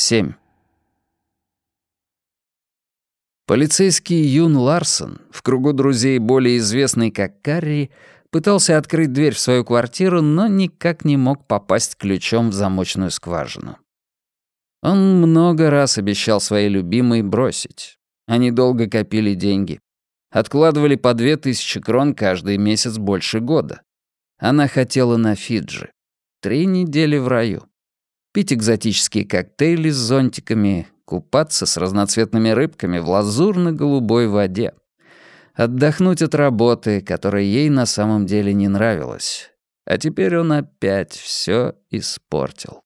7. Полицейский Юн Ларсон, в кругу друзей более известный как Карри, пытался открыть дверь в свою квартиру, но никак не мог попасть ключом в замочную скважину. Он много раз обещал своей любимой бросить. Они долго копили деньги. Откладывали по две тысячи крон каждый месяц больше года. Она хотела на Фиджи. Три недели в раю. Пить экзотические коктейли с зонтиками, купаться с разноцветными рыбками в лазурно-голубой воде. Отдохнуть от работы, которая ей на самом деле не нравилась. А теперь он опять все испортил.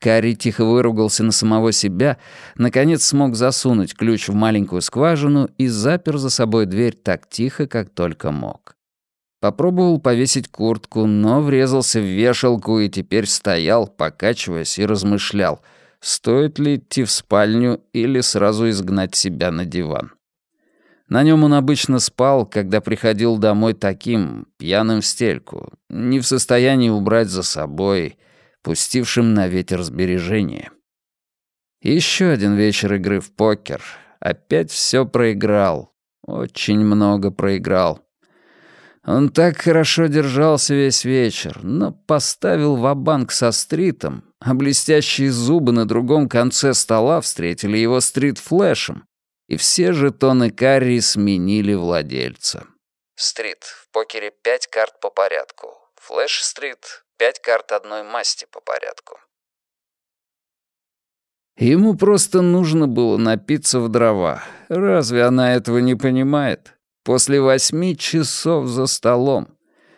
Карри тихо выругался на самого себя, наконец смог засунуть ключ в маленькую скважину и запер за собой дверь так тихо, как только мог. Попробовал повесить куртку, но врезался в вешалку и теперь стоял, покачиваясь, и размышлял, стоит ли идти в спальню или сразу изгнать себя на диван. На нем он обычно спал, когда приходил домой таким, пьяным в стельку, не в состоянии убрать за собой — пустившим на ветер сбережения. Еще один вечер игры в покер. Опять все проиграл. Очень много проиграл. Он так хорошо держался весь вечер, но поставил ва-банк со стритом, а блестящие зубы на другом конце стола встретили его стрит-флешем, и все жетоны карри сменили владельца. Стрит. В покере пять карт по порядку. Флэш-стрит Пять карт одной масти по порядку. Ему просто нужно было напиться в дрова. Разве она этого не понимает? После восьми часов за столом,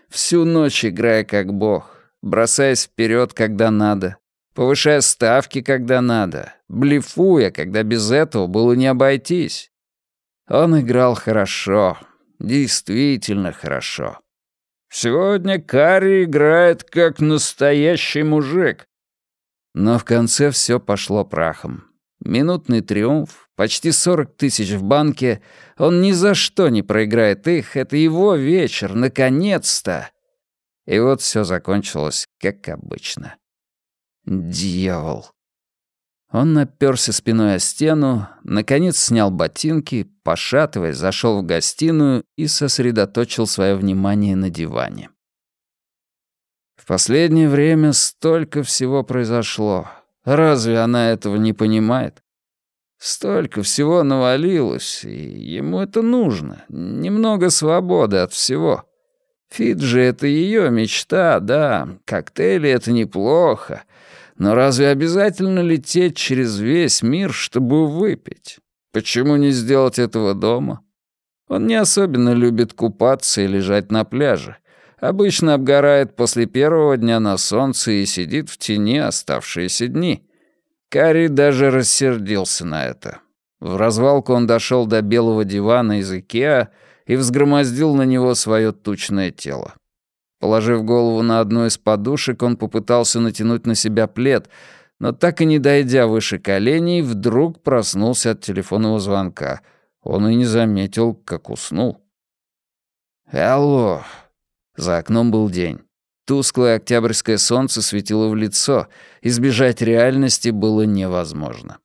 всю ночь играя как бог, бросаясь вперед, когда надо, повышая ставки, когда надо, блефуя, когда без этого было не обойтись. Он играл хорошо, действительно хорошо. Сегодня Карри играет как настоящий мужик. Но в конце все пошло прахом. Минутный триумф, почти 40 тысяч в банке. Он ни за что не проиграет их. Это его вечер, наконец-то. И вот все закончилось, как обычно. Дьявол. Он наперся спиной о стену, наконец снял ботинки, пошатываясь, зашел в гостиную и сосредоточил свое внимание на диване. В последнее время столько всего произошло. Разве она этого не понимает? Столько всего навалилось, и ему это нужно. Немного свободы от всего. Фиджи — это ее мечта, да. Коктейли — это неплохо. Но разве обязательно лететь через весь мир, чтобы выпить? Почему не сделать этого дома? Он не особенно любит купаться и лежать на пляже. Обычно обгорает после первого дня на солнце и сидит в тени оставшиеся дни. Карри даже рассердился на это. В развалку он дошел до белого дивана из Икеа и взгромоздил на него свое тучное тело. Положив голову на одну из подушек, он попытался натянуть на себя плед, но так и не дойдя выше коленей, вдруг проснулся от телефонного звонка. Он и не заметил, как уснул. «Алло!» За окном был день. Тусклое октябрьское солнце светило в лицо, избежать реальности было невозможно.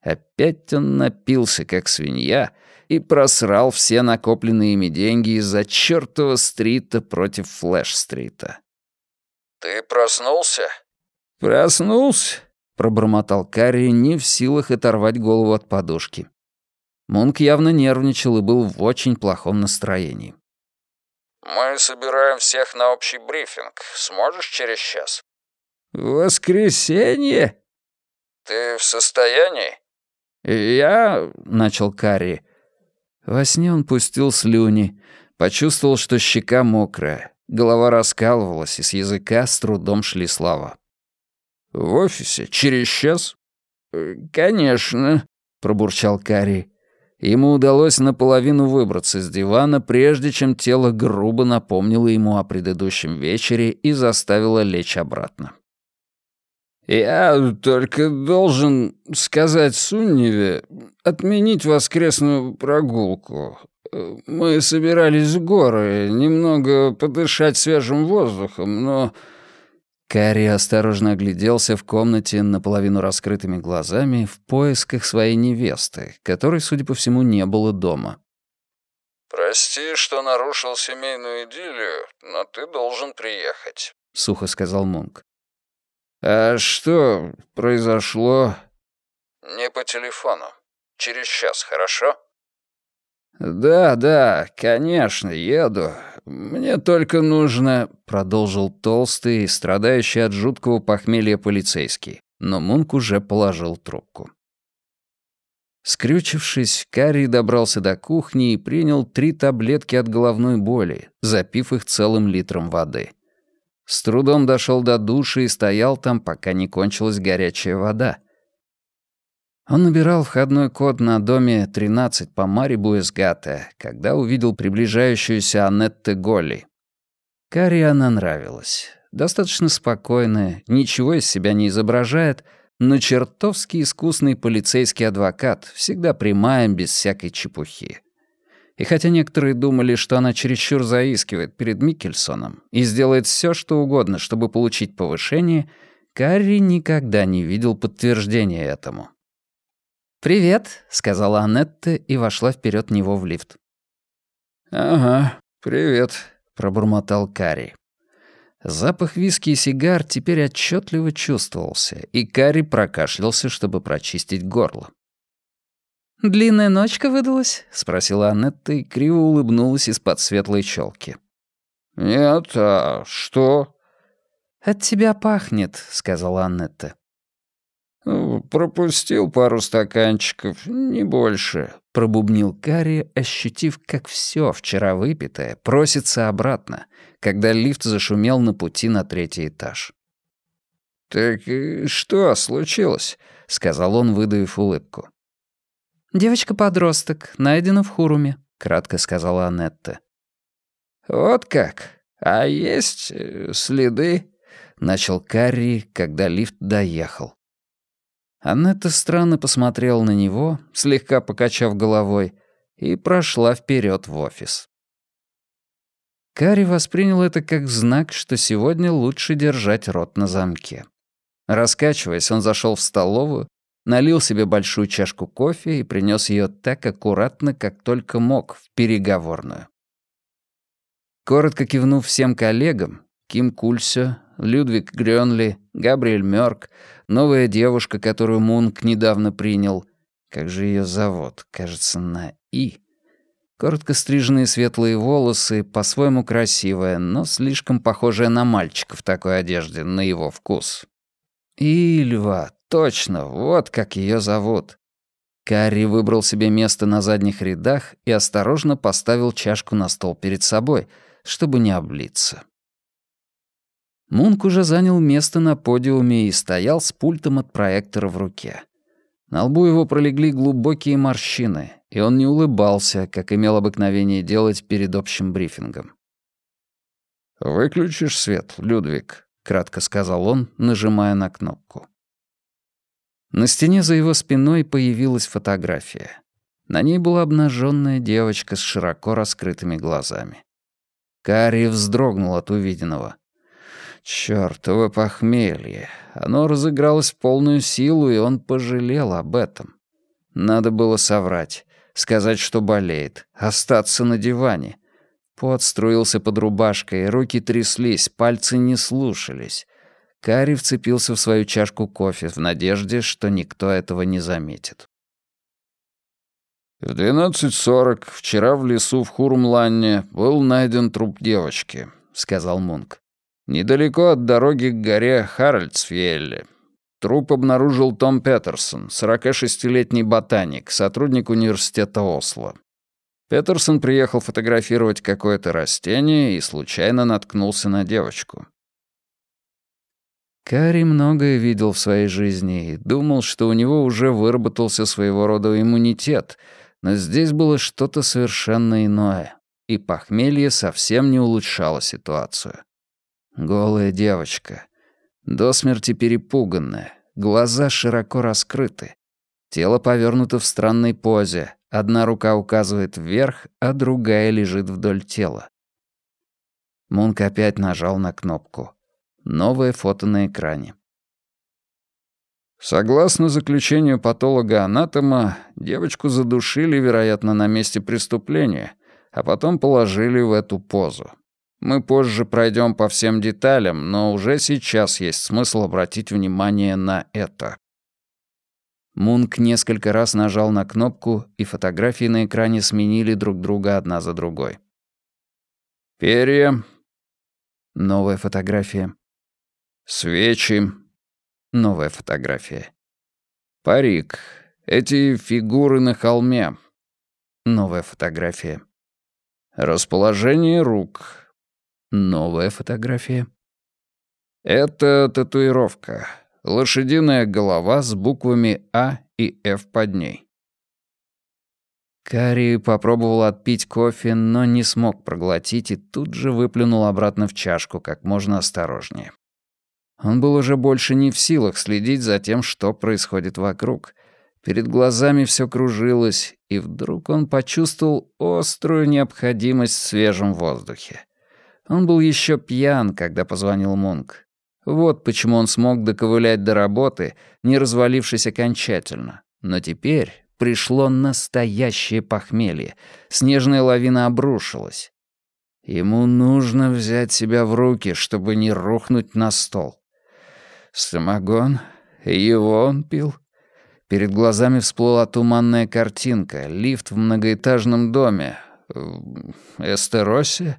Опять он напился, как свинья, и просрал все накопленные ими деньги из-за чертова стрита против флэш-стрита. «Ты проснулся?» «Проснулся», — пробормотал Карри, не в силах оторвать голову от подушки. Мунк явно нервничал и был в очень плохом настроении. «Мы собираем всех на общий брифинг. Сможешь через час?» «Воскресенье?» «Ты в состоянии?» «Я...» — начал Карри. Во сне он пустил слюни, почувствовал, что щека мокрая, голова раскалывалась, и с языка с трудом шли слова. «В офисе? Через час?» «Э, «Конечно», — пробурчал Карри. Ему удалось наполовину выбраться из дивана, прежде чем тело грубо напомнило ему о предыдущем вечере и заставило лечь обратно. «Я только должен сказать Сунневе отменить воскресную прогулку. Мы собирались в горы, немного подышать свежим воздухом, но Карри осторожно огляделся в комнате наполовину раскрытыми глазами в поисках своей невесты, которой, судя по всему, не было дома. «Прости, что нарушил семейную идиллию, но ты должен приехать», — сухо сказал Мунк. «А что произошло?» «Не по телефону. Через час, хорошо?» «Да, да, конечно, еду. Мне только нужно...» — продолжил толстый, страдающий от жуткого похмелья полицейский. Но Мунк уже положил трубку. Скрючившись, Карри добрался до кухни и принял три таблетки от головной боли, запив их целым литром воды. С трудом дошел до души и стоял там, пока не кончилась горячая вода — он набирал входной код на доме 13 по Марибу Эсгате, когда увидел приближающуюся Анетте Голли. Карри она нравилась. Достаточно спокойная, ничего из себя не изображает, но чертовски искусный полицейский адвокат, всегда прямая, без всякой чепухи. И хотя некоторые думали, что она чересчур заискивает перед Микельсоном и сделает все, что угодно, чтобы получить повышение, Карри никогда не видел подтверждения этому. «Привет», — сказала Анетта и вошла вперед него в лифт. «Ага, привет», — пробормотал Карри. Запах виски и сигар теперь отчетливо чувствовался, и Карри прокашлялся, чтобы прочистить горло. «Длинная ночка выдалась?» — спросила Анетта и криво улыбнулась из-под светлой челки. «Нет, а что?» «От тебя пахнет», — сказала Аннетта. «Пропустил пару стаканчиков, не больше», — пробубнил Карри, ощутив, как все вчера выпитое просится обратно, когда лифт зашумел на пути на третий этаж. «Так что случилось?» — сказал он, выдавив улыбку. «Девочка-подросток, найдена в Хуруме», — кратко сказала Анетта. «Вот как? А есть э, следы?» — начал Карри, когда лифт доехал. Аннетта странно посмотрела на него, слегка покачав головой, и прошла вперед в офис. Карри воспринял это как знак, что сегодня лучше держать рот на замке. Раскачиваясь, он зашел в столовую, налил себе большую чашку кофе и принес ее так аккуратно, как только мог, в переговорную. Коротко кивнув всем коллегам, Ким Кульсё, Людвиг Грёнли, Габриэль Мёрк, новая девушка, которую Мунк недавно принял. Как же ее зовут? Кажется, на «И». Коротко стриженные светлые волосы, по-своему красивая, но слишком похожая на мальчика в такой одежде, на его вкус. Ильва, точно, вот как ее зовут. Карри выбрал себе место на задних рядах и осторожно поставил чашку на стол перед собой, чтобы не облиться. Мунк уже занял место на подиуме и стоял с пультом от проектора в руке. На лбу его пролегли глубокие морщины, и он не улыбался, как имел обыкновение делать перед общим брифингом. «Выключишь свет, Людвиг», — кратко сказал он, нажимая на кнопку. На стене за его спиной появилась фотография. На ней была обнаженная девочка с широко раскрытыми глазами. Карри вздрогнул от увиденного. Чёртово похмелье. Оно разыгралось в полную силу, и он пожалел об этом. Надо было соврать, сказать, что болеет, остаться на диване. Пот струился под рубашкой, руки тряслись, пальцы не слушались. Карри вцепился в свою чашку кофе в надежде, что никто этого не заметит. В 12.40 вчера в лесу в Хурмланне был найден труп девочки, сказал Мунк. Недалеко от дороги к горе Харальдсфьелле. Труп обнаружил Том Петерсон, 46-летний ботаник, сотрудник университета Осло. Петерсон приехал фотографировать какое-то растение и случайно наткнулся на девочку. Кари многое видел в своей жизни и думал, что у него уже выработался своего рода иммунитет, но здесь было что-то совершенно иное, и похмелье совсем не улучшало ситуацию. Голая девочка. До смерти перепуганная. Глаза широко раскрыты. Тело повернуто в странной позе. Одна рука указывает вверх, а другая лежит вдоль тела. Мунк опять нажал на кнопку. Новое фото на экране. Согласно заключению патолога-анатома, девочку задушили, вероятно, на месте преступления, а потом положили в эту позу. Мы позже пройдем по всем деталям, но уже сейчас есть смысл обратить внимание на это. Мунк несколько раз нажал на кнопку, и фотографии на экране сменили друг друга одна за другой. Перья. Новая фотография. Свечи. Новая фотография. Парик. Эти фигуры на холме. Новая фотография. Расположение рук. Новая фотография. Это татуировка. Лошадиная голова с буквами А и Ф под ней. Карри попробовал отпить кофе, но не смог проглотить и тут же выплюнул обратно в чашку как можно осторожнее. Он был уже больше не в силах следить за тем, что происходит вокруг. Перед глазами все кружилось, и вдруг он почувствовал острую необходимость в свежем воздухе. Он был еще пьян, когда позвонил Мунк. Вот почему он смог доковылять до работы, не развалившись окончательно. Но теперь пришло настоящее похмелье. Снежная лавина обрушилась. Ему нужно взять себя в руки, чтобы не рухнуть на стол. Самогон? Его он пил? Перед глазами всплыла туманная картинка. Лифт в многоэтажном доме. Эстеросе?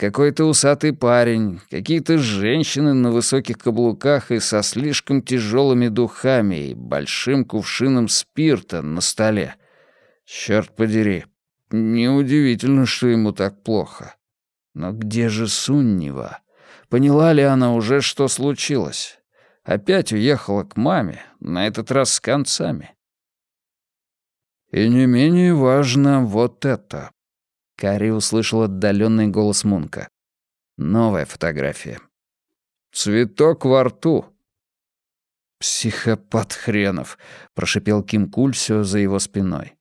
Какой-то усатый парень, какие-то женщины на высоких каблуках и со слишком тяжелыми духами и большим кувшином спирта на столе. Черт подери, неудивительно, что ему так плохо. Но где же Суннева? Поняла ли она уже, что случилось? Опять уехала к маме, на этот раз с концами. И не менее важно вот это. Кари услышал отдаленный голос Мунка. Новая фотография. «Цветок во рту». «Психопат хренов», — прошипел Ким Кульсио за его спиной.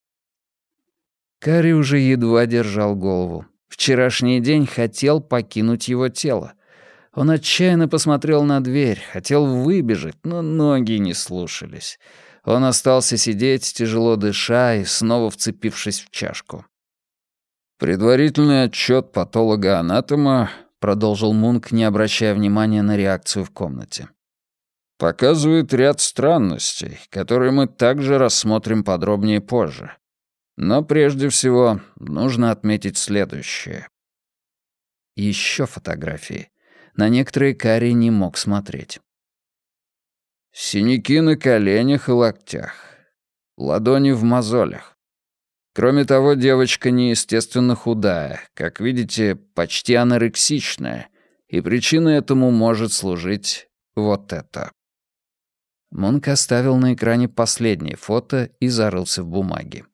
Кари уже едва держал голову. Вчерашний день хотел покинуть его тело. Он отчаянно посмотрел на дверь, хотел выбежать, но ноги не слушались. Он остался сидеть, тяжело дыша и снова вцепившись в чашку. Предварительный отчет патолога-анатома, продолжил Мунк, не обращая внимания на реакцию в комнате. Показывает ряд странностей, которые мы также рассмотрим подробнее позже. Но прежде всего нужно отметить следующее. Еще фотографии. На некоторые Карри не мог смотреть. Синяки на коленях и локтях. Ладони в мозолях. Кроме того, девочка неестественно худая, как видите, почти анорексичная, и причиной этому может служить вот это. Мунк оставил на экране последнее фото и зарылся в бумаге.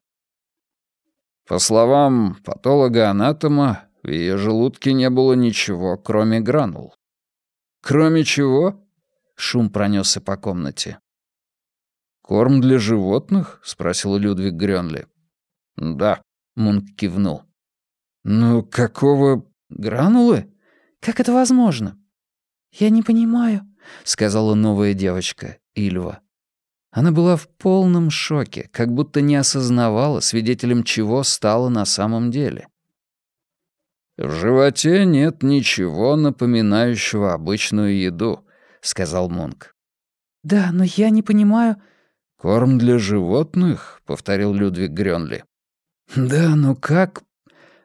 По словам патолога-анатома, в ее желудке не было ничего, кроме гранул. «Кроме чего?» — шум пронесся по комнате. «Корм для животных?» — спросил Людвиг Грёнли. «Да», — Мунк кивнул. «Ну, какого...» «Гранулы? Как это возможно?» «Я не понимаю», — сказала новая девочка, Ильва. Она была в полном шоке, как будто не осознавала, свидетелем чего стала на самом деле. «В животе нет ничего, напоминающего обычную еду», — сказал Мунк. «Да, но я не понимаю...» «Корм для животных?» — повторил Людвиг Грёнли. «Да, ну как?»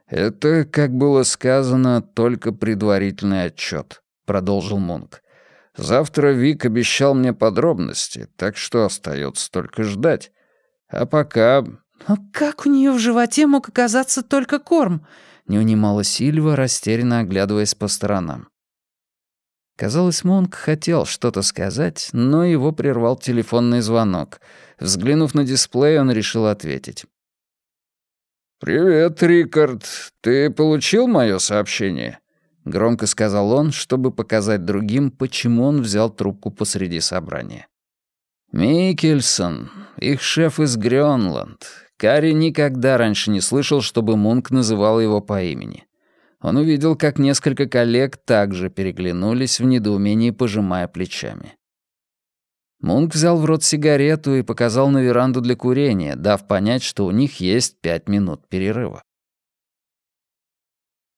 «Это, как было сказано, только предварительный отчет», — продолжил Мунк. «Завтра Вик обещал мне подробности, так что остается только ждать. А пока...» «Но как у нее в животе мог оказаться только корм?» — не унимала Сильва, растерянно оглядываясь по сторонам. Казалось, Мунк хотел что-то сказать, но его прервал телефонный звонок. Взглянув на дисплей, он решил ответить. «Привет, Рикард. Ты получил мое сообщение?» — громко сказал он, чтобы показать другим, почему он взял трубку посреди собрания. «Микельсон, их шеф из Грёнланд. Карри никогда раньше не слышал, чтобы Мунк называл его по имени. Он увидел, как несколько коллег также переглянулись в недоумении, пожимая плечами. Мунк взял в рот сигарету и показал на веранду для курения, дав понять, что у них есть пять минут перерыва.